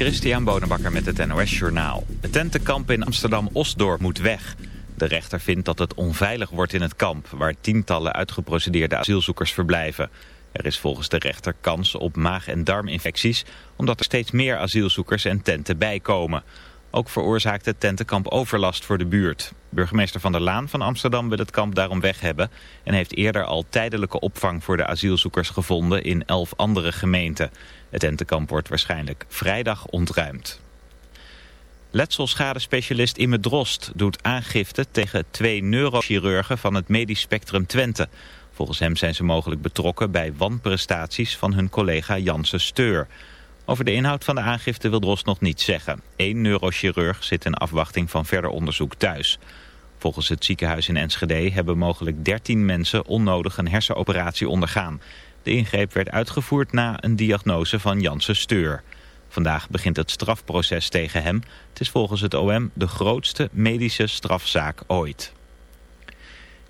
Christian Bonenbakker met het NOS Journaal. Het tentenkamp in Amsterdam-Osdorp moet weg. De rechter vindt dat het onveilig wordt in het kamp... waar tientallen uitgeprocedeerde asielzoekers verblijven. Er is volgens de rechter kans op maag- en darminfecties... omdat er steeds meer asielzoekers en tenten bijkomen. Ook veroorzaakt het tentenkamp overlast voor de buurt. Burgemeester Van der Laan van Amsterdam wil het kamp daarom weg hebben... en heeft eerder al tijdelijke opvang voor de asielzoekers gevonden in elf andere gemeenten. Het tentenkamp wordt waarschijnlijk vrijdag ontruimd. Letselschadespecialist Imme Drost doet aangifte tegen twee neurochirurgen van het Medisch Spectrum Twente. Volgens hem zijn ze mogelijk betrokken bij wanprestaties van hun collega Janssen Steur... Over de inhoud van de aangifte wil Drost nog niets zeggen. Eén neurochirurg zit in afwachting van verder onderzoek thuis. Volgens het ziekenhuis in Enschede hebben mogelijk 13 mensen onnodig een hersenoperatie ondergaan. De ingreep werd uitgevoerd na een diagnose van Janssen Steur. Vandaag begint het strafproces tegen hem. Het is volgens het OM de grootste medische strafzaak ooit.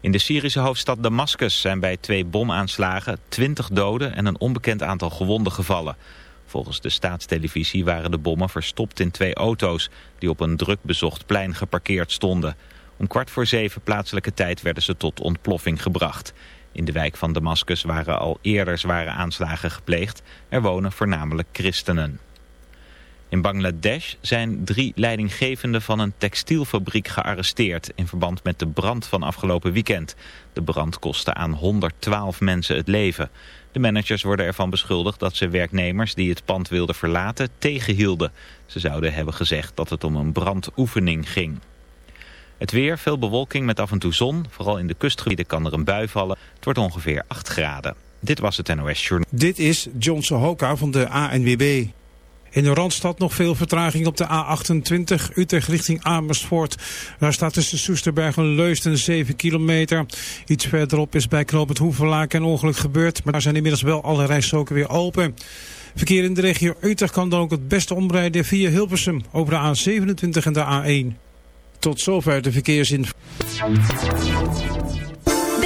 In de Syrische hoofdstad Damascus zijn bij twee bomaanslagen 20 doden en een onbekend aantal gewonden gevallen. Volgens de staatstelevisie waren de bommen verstopt in twee auto's... die op een druk bezocht plein geparkeerd stonden. Om kwart voor zeven plaatselijke tijd werden ze tot ontploffing gebracht. In de wijk van Damascus waren al eerder zware aanslagen gepleegd. Er wonen voornamelijk christenen. In Bangladesh zijn drie leidinggevenden van een textielfabriek gearresteerd... in verband met de brand van afgelopen weekend. De brand kostte aan 112 mensen het leven... De managers worden ervan beschuldigd dat ze werknemers die het pand wilden verlaten tegenhielden. Ze zouden hebben gezegd dat het om een brandoefening ging. Het weer, veel bewolking met af en toe zon. Vooral in de kustgebieden kan er een bui vallen. Het wordt ongeveer 8 graden. Dit was het NOS Journal. Dit is Johnson Hoka van de ANWB. In de Randstad nog veel vertraging op de A28 Utrecht richting Amersfoort. Daar staat tussen Soesterberg en Leusden 7 kilometer. Iets verderop is bij Knoop het een ongeluk gebeurd. Maar daar zijn inmiddels wel alle rijstroken weer open. Verkeer in de regio Utrecht kan dan ook het beste omrijden via Hilversum over de A27 en de A1. Tot zover de verkeersinformatie.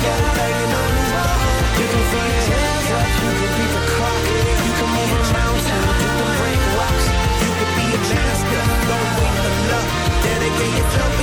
You can you can be the clock. You can a mountain, you can break rocks. You can be a don't wait for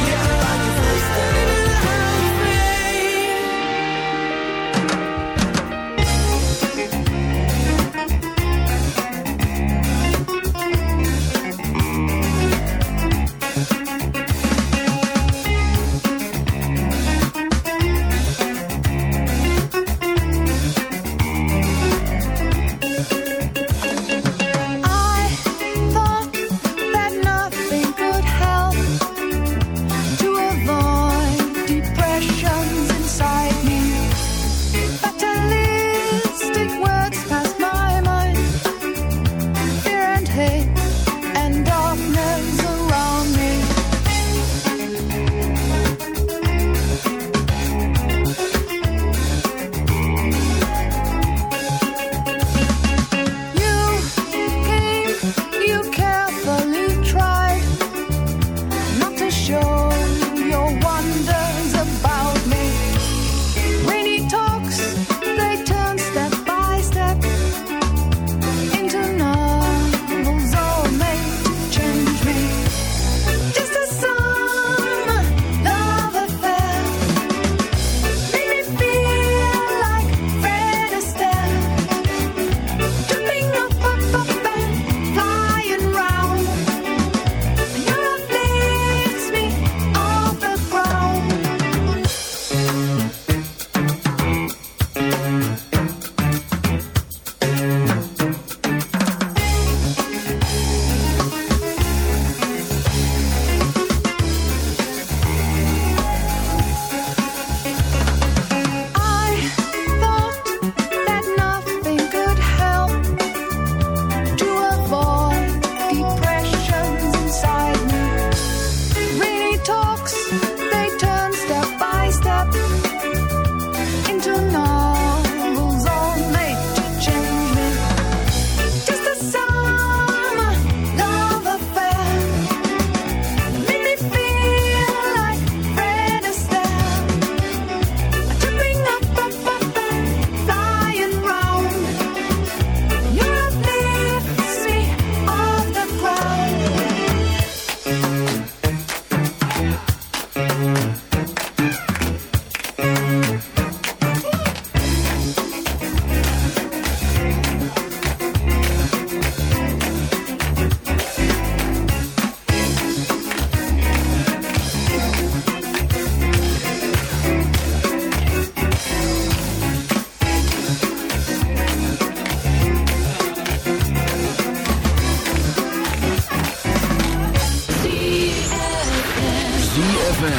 Hoeveel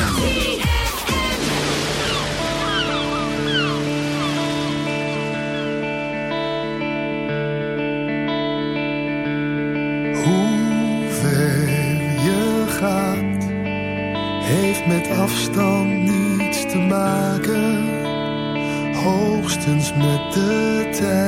je gaat, heeft met afstand niets te maken, hoogstens met de tijd.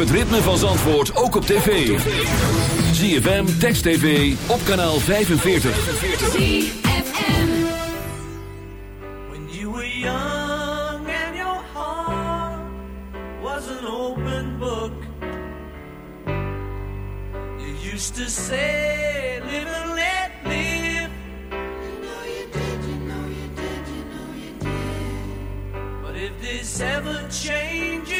het ritme van Zandvoort ook op tv. ZFM, Text TV, op kanaal 45. ZFM When you were young and your heart was an open book You used to say, live and let live You know you did, you know you did, you know you did But if this ever changes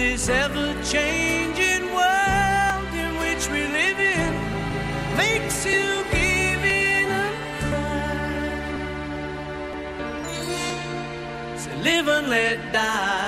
this ever changing world in which we live in makes you give in and cry. So live and let die.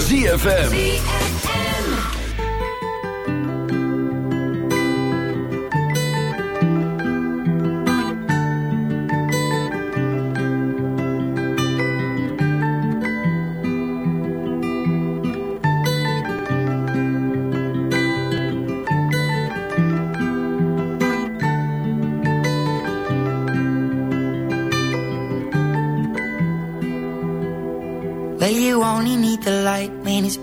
ZFM.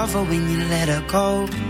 Love her when you let her go.